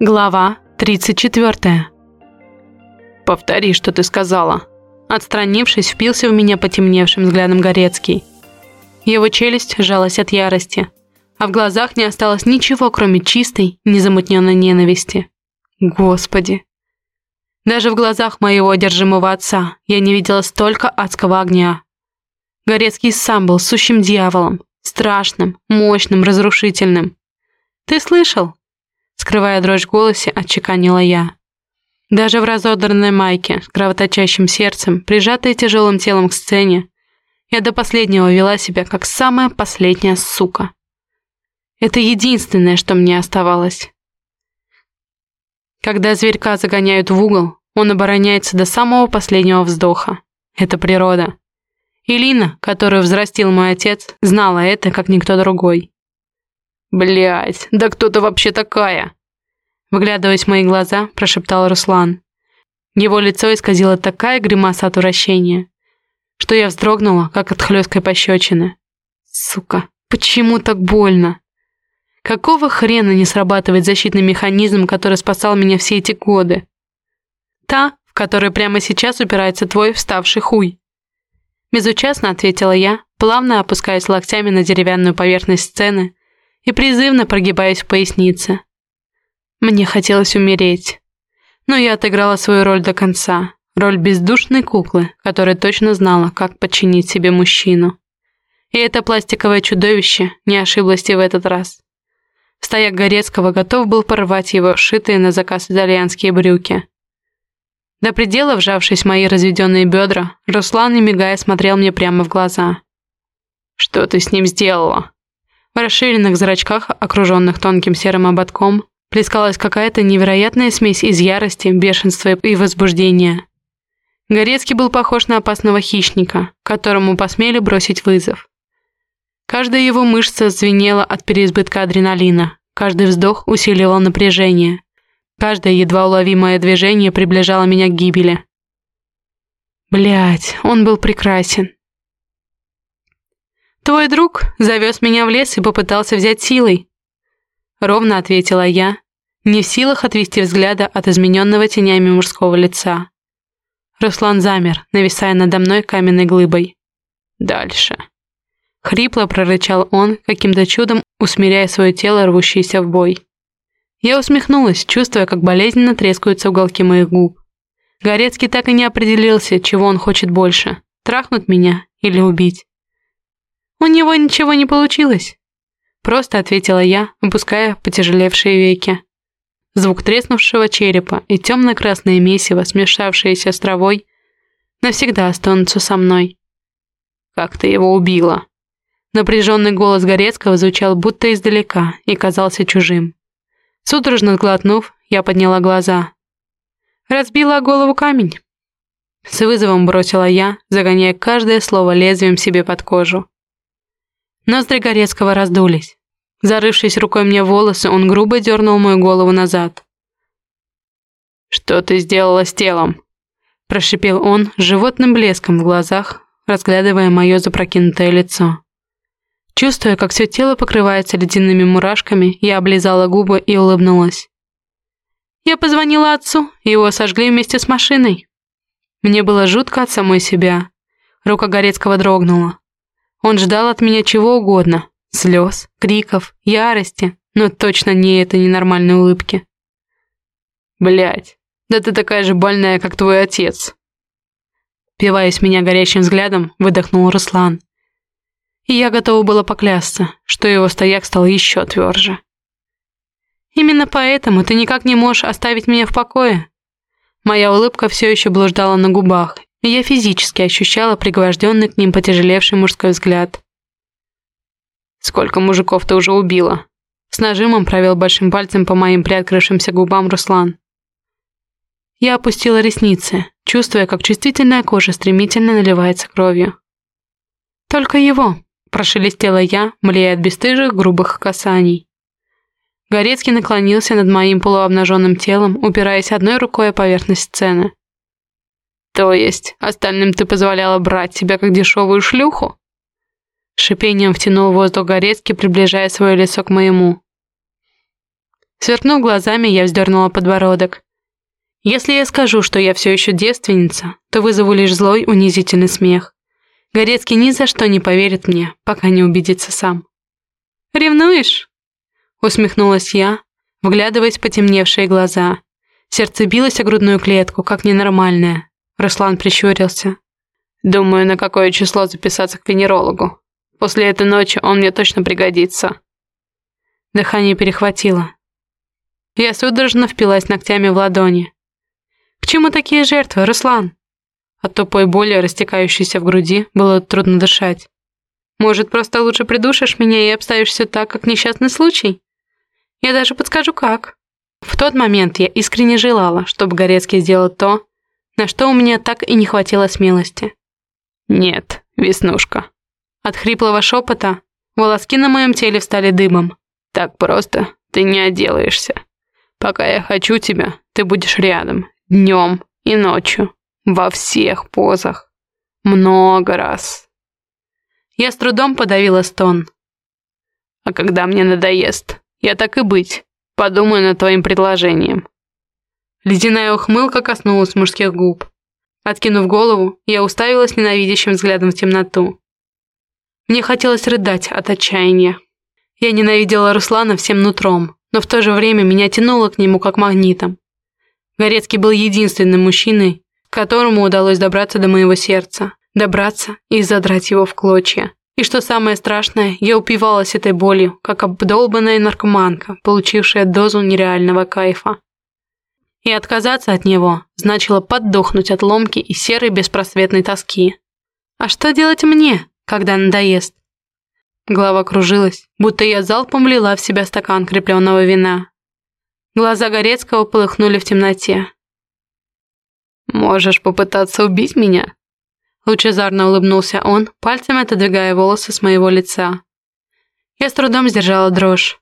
Глава 34. «Повтори, что ты сказала». Отстранившись, впился в меня потемневшим взглядом Горецкий. Его челюсть сжалась от ярости, а в глазах не осталось ничего, кроме чистой, незамутненной ненависти. Господи. Даже в глазах моего одержимого отца я не видела столько адского огня. Горецкий сам был сущим дьяволом, страшным, мощным, разрушительным. «Ты слышал?» Скрывая дрожь в голосе, отчеканила я. Даже в разодранной майке, с кровоточащим сердцем, прижатой тяжелым телом к сцене, я до последнего вела себя как самая последняя сука. Это единственное, что мне оставалось. Когда зверька загоняют в угол, он обороняется до самого последнего вздоха. Это природа. Илина, которую взрастил мой отец, знала это, как никто другой. Блять, да кто ты вообще такая?» Выглядываясь в мои глаза, прошептал Руслан. Его лицо исказило такая гримаса отвращения, что я вздрогнула, как от хлесткой пощечины. Сука, почему так больно? Какого хрена не срабатывает защитный механизм, который спасал меня все эти годы? Та, в которой прямо сейчас упирается твой вставший хуй. Безучастно ответила я, плавно опускаясь локтями на деревянную поверхность сцены и призывно прогибаясь в пояснице. Мне хотелось умереть. Но я отыграла свою роль до конца. Роль бездушной куклы, которая точно знала, как подчинить себе мужчину. И это пластиковое чудовище не ошиблось и в этот раз. Стояк Горецкого готов был порвать его сшитые на заказ итальянские брюки. До предела вжавшись в мои разведенные бедра, Руслан, не мигая, смотрел мне прямо в глаза. «Что ты с ним сделала?» В расширенных зрачках, окруженных тонким серым ободком, плескалась какая-то невероятная смесь из ярости, бешенства и возбуждения. Горецкий был похож на опасного хищника, которому посмели бросить вызов. Каждая его мышца звенела от переизбытка адреналина, каждый вздох усиливал напряжение, каждое едва уловимое движение приближало меня к гибели. Блять, он был прекрасен. «Твой друг завез меня в лес и попытался взять силой», — ровно ответила я, не в силах отвести взгляда от измененного тенями мужского лица. Руслан замер, нависая надо мной каменной глыбой. «Дальше». Хрипло прорычал он, каким-то чудом усмиряя свое тело, рвущееся в бой. Я усмехнулась, чувствуя, как болезненно трескаются уголки моих губ. Горецкий так и не определился, чего он хочет больше – трахнуть меня или убить. «У него ничего не получилось», — просто ответила я, опуская потяжелевшие веки. Звук треснувшего черепа и темно-красное месиво, смешавшееся с травой, навсегда останутся со мной. «Как ты его убила?» Напряженный голос Горецкого звучал будто издалека и казался чужим. Судорожно сглотнув, я подняла глаза. «Разбила голову камень?» С вызовом бросила я, загоняя каждое слово лезвием себе под кожу. Ноздри Горецкого раздулись. Зарывшись рукой мне в волосы, он грубо дернул мою голову назад. «Что ты сделала с телом?» Прошипел он животным блеском в глазах, разглядывая мое запрокинутое лицо. Чувствуя, как все тело покрывается ледяными мурашками, я облизала губы и улыбнулась. Я позвонила отцу, его сожгли вместе с машиной. Мне было жутко от самой себя. Рука Горецкого дрогнула. Он ждал от меня чего угодно. Слез, криков, ярости, но точно не этой ненормальной улыбки. Блять, да ты такая же больная, как твой отец. Пиваясь меня горящим взглядом, выдохнул Руслан. И я готова была поклясться, что его стояк стал еще тверже. Именно поэтому ты никак не можешь оставить меня в покое. Моя улыбка все еще блуждала на губах, я физически ощущала пригвожденный к ним потяжелевший мужской взгляд. «Сколько мужиков ты уже убила?» С нажимом провел большим пальцем по моим приоткрывшимся губам Руслан. Я опустила ресницы, чувствуя, как чувствительная кожа стремительно наливается кровью. «Только его», – прошелестела я, млея от бесстыжих грубых касаний. Горецкий наклонился над моим полуобнаженным телом, упираясь одной рукой о поверхность сцены. «То есть остальным ты позволяла брать тебя как дешевую шлюху?» Шипением втянул воздух Горецкий, приближая свое лицо к моему. Сверкнув глазами, я вздернула подбородок. Если я скажу, что я все еще девственница, то вызову лишь злой, унизительный смех. Горецкий ни за что не поверит мне, пока не убедится сам. «Ревнуешь?» Усмехнулась я, вглядываясь в потемневшие глаза. Сердце билось о грудную клетку, как ненормальное. Руслан прищурился. «Думаю, на какое число записаться к венерологу. После этой ночи он мне точно пригодится». Дыхание перехватило. Я судорожно впилась ногтями в ладони. «К чему такие жертвы, Руслан?» От тупой боли, растекающейся в груди, было трудно дышать. «Может, просто лучше придушишь меня и обставишь все так, как несчастный случай? Я даже подскажу, как». В тот момент я искренне желала, чтобы Горецкий сделал то, на что у меня так и не хватило смелости. «Нет, Веснушка». От хриплого шепота волоски на моем теле встали дымом. «Так просто ты не отделаешься. Пока я хочу тебя, ты будешь рядом, днем и ночью, во всех позах. Много раз». Я с трудом подавила стон. «А когда мне надоест, я так и быть, подумаю над твоим предложением». Ледяная ухмылка коснулась мужских губ. Откинув голову, я уставилась ненавидящим взглядом в темноту. Мне хотелось рыдать от отчаяния. Я ненавидела Руслана всем нутром, но в то же время меня тянуло к нему как магнитом. Горецкий был единственным мужчиной, которому удалось добраться до моего сердца, добраться и задрать его в клочья. И что самое страшное, я упивалась этой болью, как обдолбанная наркоманка, получившая дозу нереального кайфа. И отказаться от него значило поддохнуть от ломки и серой беспросветной тоски. А что делать мне, когда надоест? Голова кружилась, будто я залпом лила в себя стакан крепленного вина. Глаза Горецкого полыхнули в темноте. «Можешь попытаться убить меня?» Лучезарно улыбнулся он, пальцем отодвигая волосы с моего лица. Я с трудом сдержала дрожь.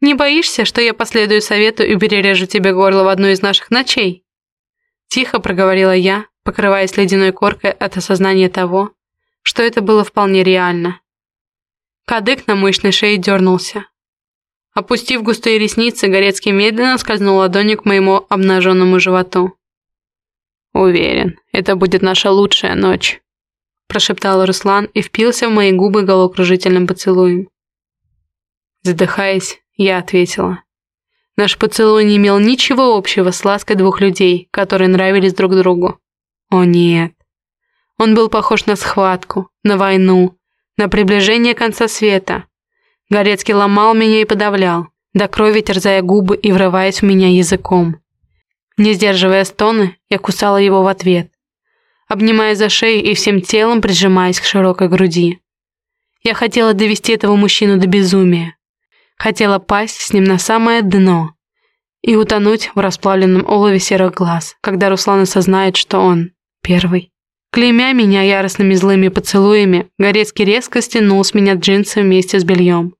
Не боишься, что я последую совету и перережу тебе горло в одну из наших ночей?» Тихо проговорила я, покрываясь ледяной коркой от осознания того, что это было вполне реально. Кадык на мощной шее дернулся. Опустив густые ресницы, Горецкий медленно скользнул ладонью к моему обнаженному животу. «Уверен, это будет наша лучшая ночь», прошептал Руслан и впился в мои губы головокружительным поцелуем. Задыхаясь, я ответила. Наш поцелуй не имел ничего общего с лаской двух людей, которые нравились друг другу. О нет. Он был похож на схватку, на войну, на приближение конца света. Горецкий ломал меня и подавлял, до крови терзая губы и врываясь в меня языком. Не сдерживая стоны, я кусала его в ответ, обнимая за шею и всем телом прижимаясь к широкой груди. Я хотела довести этого мужчину до безумия, Хотела пасть с ним на самое дно и утонуть в расплавленном олове серых глаз, когда Руслан осознает, что он первый. Клеймя меня яростными злыми поцелуями, Горецкий резко стянул с меня джинсы вместе с бельем.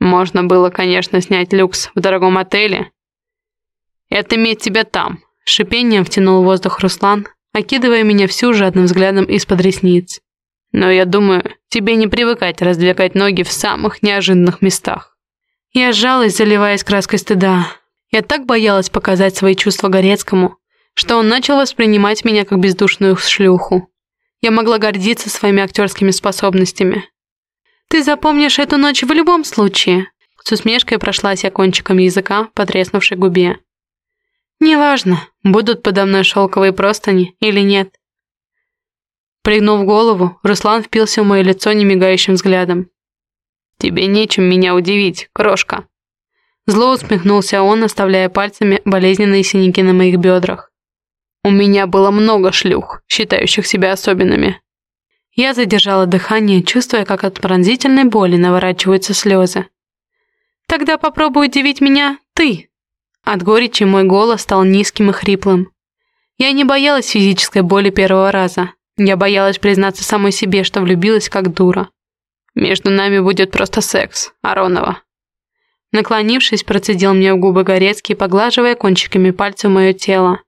Можно было, конечно, снять люкс в дорогом отеле и отыметь тебя там. Шипением втянул воздух Руслан, окидывая меня всю жадным взглядом из-под ресниц. Но я думаю, тебе не привыкать раздвигать ноги в самых неожиданных местах. Я сжалась, заливаясь краской стыда. Я так боялась показать свои чувства Горецкому, что он начал воспринимать меня как бездушную шлюху. Я могла гордиться своими актерскими способностями. «Ты запомнишь эту ночь в любом случае», с усмешкой прошлась я кончиком языка по треснувшей губе. «Неважно, будут подо мной шелковые простыни или нет. Пригнув голову, Руслан впился в мое лицо немигающим взглядом. «Тебе нечем меня удивить, крошка». Зло усмехнулся он, оставляя пальцами болезненные синяки на моих бедрах. «У меня было много шлюх, считающих себя особенными». Я задержала дыхание, чувствуя, как от пронзительной боли наворачиваются слезы. «Тогда попробуй удивить меня ты!» От горечи мой голос стал низким и хриплым. Я не боялась физической боли первого раза, я боялась признаться самой себе, что влюбилась как дура. Между нами будет просто секс, Аронова. Наклонившись, процедил мне в губы Горецкий, поглаживая кончиками пальцев мое тело.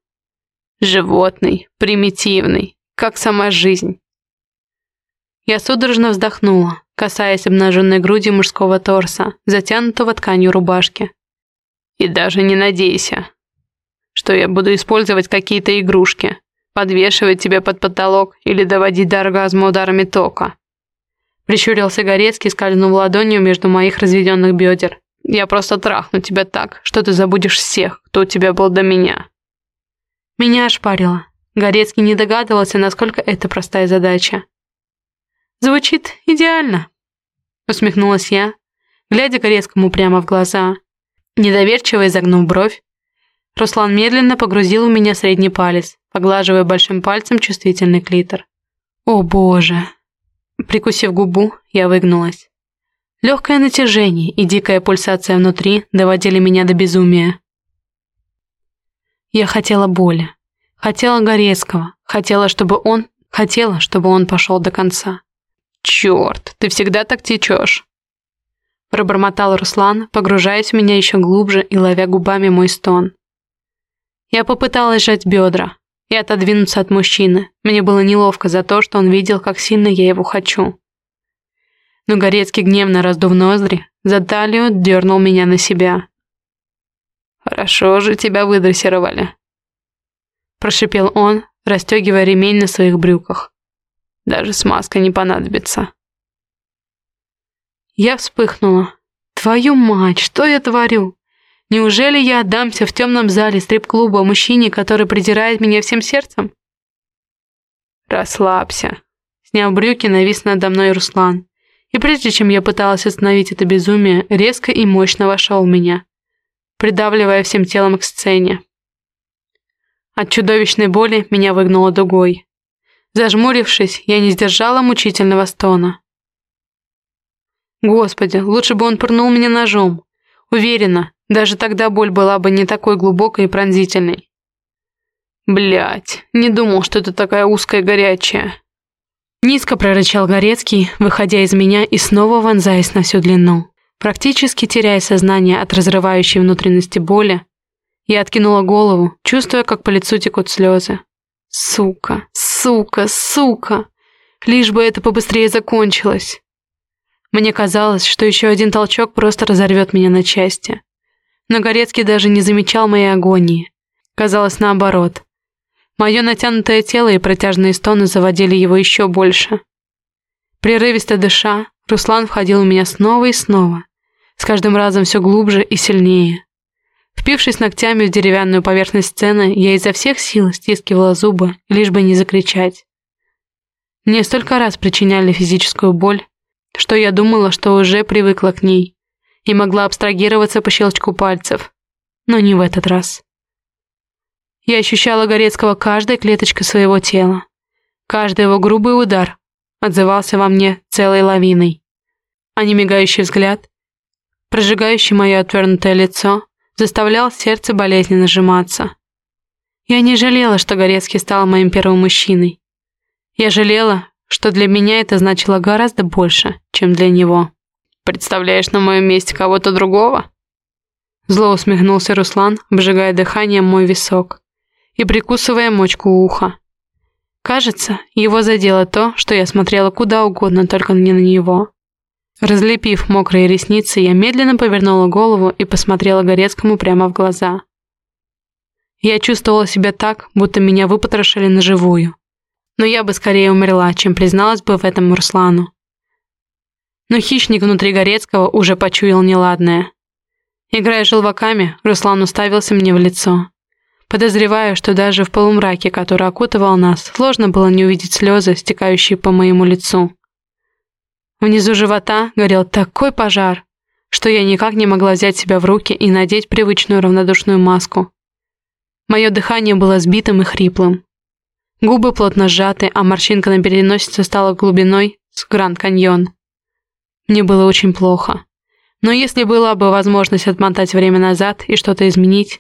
Животный, примитивный, как сама жизнь. Я судорожно вздохнула, касаясь обнаженной груди мужского торса, затянутого тканью рубашки. И даже не надейся, что я буду использовать какие-то игрушки, подвешивать тебя под потолок или доводить до оргазма ударами тока. Прищурился Горецкий, скользнув ладонью между моих разведенных бедер. Я просто трахну тебя так, что ты забудешь всех, кто у тебя был до меня. Меня ошпарило. Горецкий не догадывался, насколько это простая задача. «Звучит идеально», — усмехнулась я, глядя Горецкому прямо в глаза. Недоверчиво изогнув бровь, Руслан медленно погрузил у меня средний палец, поглаживая большим пальцем чувствительный клитор. «О боже!» Прикусив губу, я выгнулась. Легкое натяжение и дикая пульсация внутри доводили меня до безумия. Я хотела боли. Хотела Горецкого. Хотела, чтобы он... Хотела, чтобы он пошел до конца. «Черт, ты всегда так течешь!» Пробормотал Руслан, погружаясь в меня еще глубже и ловя губами мой стон. Я попыталась сжать бедра и отодвинуться от мужчины. Мне было неловко за то, что он видел, как сильно я его хочу. Но Горецкий, гневно раздув ноздри, за талию дернул меня на себя. «Хорошо же тебя выдрессировали», – прошипел он, расстегивая ремень на своих брюках. «Даже смазка не понадобится». Я вспыхнула. «Твою мать, что я творю? Неужели я отдамся в темном зале стрип-клуба мужчине, который придирает меня всем сердцем?» «Расслабься», — сняв брюки, навис надо мной Руслан. И прежде чем я пыталась остановить это безумие, резко и мощно вошел в меня, придавливая всем телом к сцене. От чудовищной боли меня выгнуло дугой. Зажмурившись, я не сдержала мучительного стона. Господи, лучше бы он пырнул меня ножом. Уверена, даже тогда боль была бы не такой глубокой и пронзительной. Блять, не думал, что ты такая узкая и горячая. Низко прорычал Горецкий, выходя из меня и снова вонзаясь на всю длину. Практически теряя сознание от разрывающей внутренности боли, я откинула голову, чувствуя, как по лицу текут слезы. Сука, сука, сука! Лишь бы это побыстрее закончилось. Мне казалось, что еще один толчок просто разорвет меня на части. Но Горецкий даже не замечал моей агонии. Казалось, наоборот. Мое натянутое тело и протяжные стоны заводили его еще больше. Прерывисто дыша, Руслан входил в меня снова и снова, с каждым разом все глубже и сильнее. Впившись ногтями в деревянную поверхность сцены, я изо всех сил стискивала зубы, лишь бы не закричать. Мне столько раз причиняли физическую боль, что я думала, что уже привыкла к ней и могла абстрагироваться по щелчку пальцев. Но не в этот раз. Я ощущала Горецкого каждой клеточкой своего тела. Каждый его грубый удар отзывался во мне целой лавиной. А немигающий взгляд, прожигающий мое отвернутое лицо, заставлял сердце болезненно сжиматься. Я не жалела, что Горецкий стал моим первым мужчиной. Я жалела, что для меня это значило гораздо больше, чем для него. «Представляешь на моем месте кого-то другого?» Зло усмехнулся Руслан, обжигая дыханием мой висок и прикусывая мочку уха. Кажется, его задело то, что я смотрела куда угодно, только не на него. Разлепив мокрые ресницы, я медленно повернула голову и посмотрела Горецкому прямо в глаза. Я чувствовала себя так, будто меня выпотрошили на живую но я бы скорее умерла, чем призналась бы в этом Руслану. Но хищник внутри Горецкого уже почуял неладное. Играя желваками, Руслан уставился мне в лицо. Подозреваю, что даже в полумраке, который окутывал нас, сложно было не увидеть слезы, стекающие по моему лицу. Внизу живота горел такой пожар, что я никак не могла взять себя в руки и надеть привычную равнодушную маску. Мое дыхание было сбитым и хриплым. Губы плотно сжаты, а морщинка на переносице стала глубиной с Гранд Каньон. Мне было очень плохо. Но если была бы возможность отмотать время назад и что-то изменить,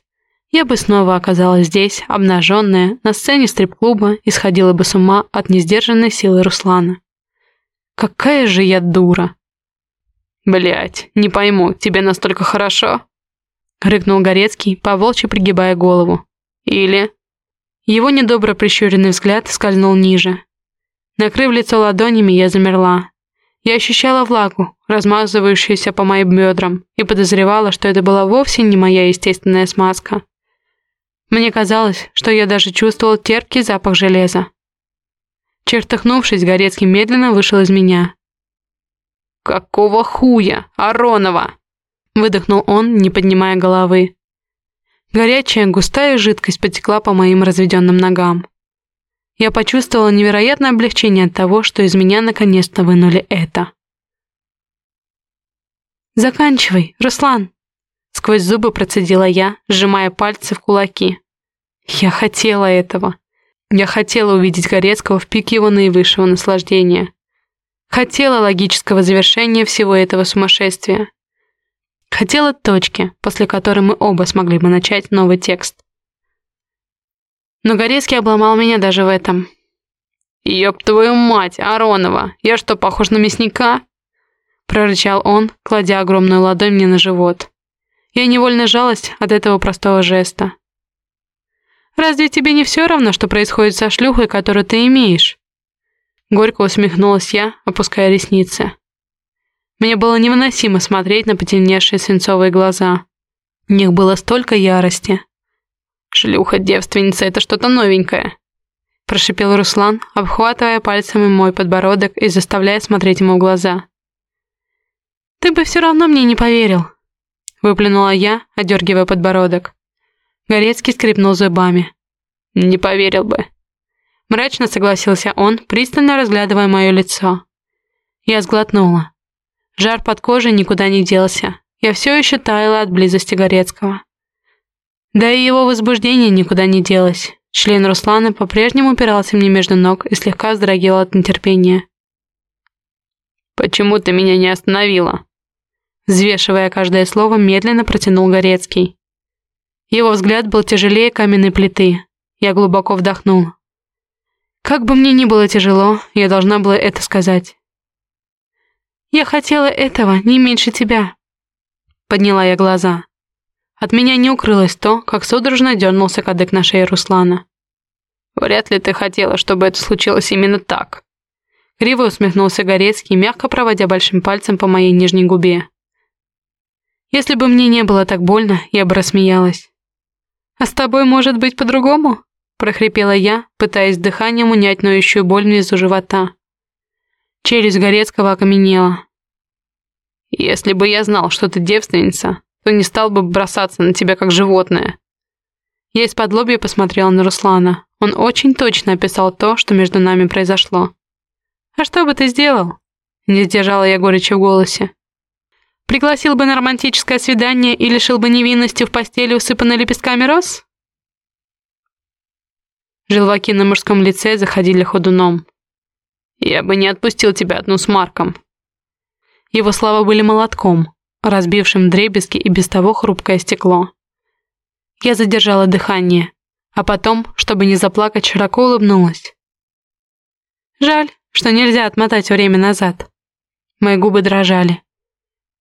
я бы снова оказалась здесь, обнаженная, на сцене стрип-клуба и сходила бы с ума от несдержанной силы Руслана. Какая же я дура! Блять, не пойму, тебе настолько хорошо? Рыкнул Горецкий, поволчьи пригибая голову. Или его недобро прищуренный взгляд скользнул ниже. Накрыв лицо ладонями, я замерла. Я ощущала влагу, размазывающуюся по моим бедрам, и подозревала, что это была вовсе не моя естественная смазка. Мне казалось, что я даже чувствовал терпкий запах железа. Чертыхнувшись, Горецкий медленно вышел из меня. «Какого хуя, Аронова?» Выдохнул он, не поднимая головы. Горячая, густая жидкость потекла по моим разведенным ногам. Я почувствовала невероятное облегчение от того, что из меня наконец-то вынули это. «Заканчивай, Руслан!» Сквозь зубы процедила я, сжимая пальцы в кулаки. Я хотела этого. Я хотела увидеть Горецкого в пик его наивысшего наслаждения. Хотела логического завершения всего этого сумасшествия. Хотела точки, после которой мы оба смогли бы начать новый текст. Но Горецкий обломал меня даже в этом. «Ёб твою мать, Аронова! Я что, похож на мясника?» Прорычал он, кладя огромную ладонь мне на живот. Я невольно жалость от этого простого жеста. «Разве тебе не все равно, что происходит со шлюхой, которую ты имеешь?» Горько усмехнулась я, опуская ресницы. Мне было невыносимо смотреть на потемневшие свинцовые глаза. В них было столько ярости. «Шлюха-девственница — это что-то новенькое», — прошипел Руслан, обхватывая пальцами мой подбородок и заставляя смотреть ему в глаза. «Ты бы все равно мне не поверил», — выплюнула я, одергивая подбородок. Горецкий скрипнул зубами. «Не поверил бы». Мрачно согласился он, пристально разглядывая мое лицо. Я сглотнула. Жар под кожей никуда не делся. Я все еще таяла от близости Горецкого. Да и его возбуждение никуда не делось. Член Руслана по-прежнему упирался мне между ног и слегка вздрагивал от нетерпения. «Почему ты меня не остановила?» Взвешивая каждое слово, медленно протянул Горецкий. Его взгляд был тяжелее каменной плиты. Я глубоко вдохнул. Как бы мне ни было тяжело, я должна была это сказать. «Я хотела этого не меньше тебя», — подняла я глаза. От меня не укрылось то, как судорожно дернулся кадык на шее Руслана. «Вряд ли ты хотела, чтобы это случилось именно так». Криво усмехнулся Горецкий, мягко проводя большим пальцем по моей нижней губе. «Если бы мне не было так больно, я бы рассмеялась». «А с тобой может быть по-другому?» – прохрипела я, пытаясь дыханием унять ноющую боль внизу живота. Челюсть Горецкого окаменела. «Если бы я знал, что ты девственница, то не стал бы бросаться на тебя как животное». Я из-под лобья посмотрела на Руслана. Он очень точно описал то, что между нами произошло. «А что бы ты сделал?» Не сдержала я горечи в голосе. «Пригласил бы на романтическое свидание и лишил бы невинности в постели, усыпанной лепестками роз?» Желваки на мужском лице заходили ходуном. Я бы не отпустил тебя одну с Марком». Его слова были молотком, разбившим дребезги и без того хрупкое стекло. Я задержала дыхание, а потом, чтобы не заплакать, широко улыбнулась. Жаль, что нельзя отмотать время назад. Мои губы дрожали.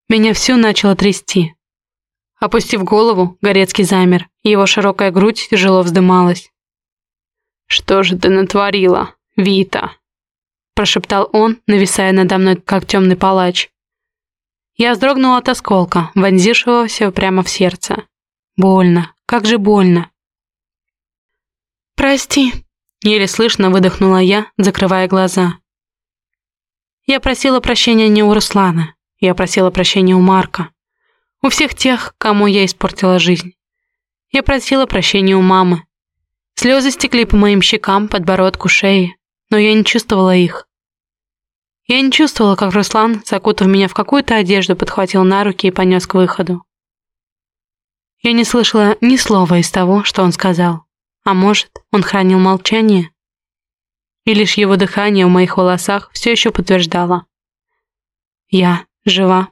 Меня всю начало трясти. Опустив голову, Горецкий замер, и его широкая грудь тяжело вздымалась. «Что же ты натворила, Вита?» прошептал он, нависая надо мной, как темный палач. Я вздрогнула от осколка, вонзившегося прямо в сердце. Больно, как же больно. «Прости», — еле слышно выдохнула я, закрывая глаза. Я просила прощения не у Руслана, я просила прощения у Марка. У всех тех, кому я испортила жизнь. Я просила прощения у мамы. Слезы стекли по моим щекам, подбородку, шее, но я не чувствовала их. Я не чувствовала, как Руслан, закутав меня в какую-то одежду, подхватил на руки и понес к выходу. Я не слышала ни слова из того, что он сказал. А может, он хранил молчание? И лишь его дыхание в моих волосах все еще подтверждало. Я жива.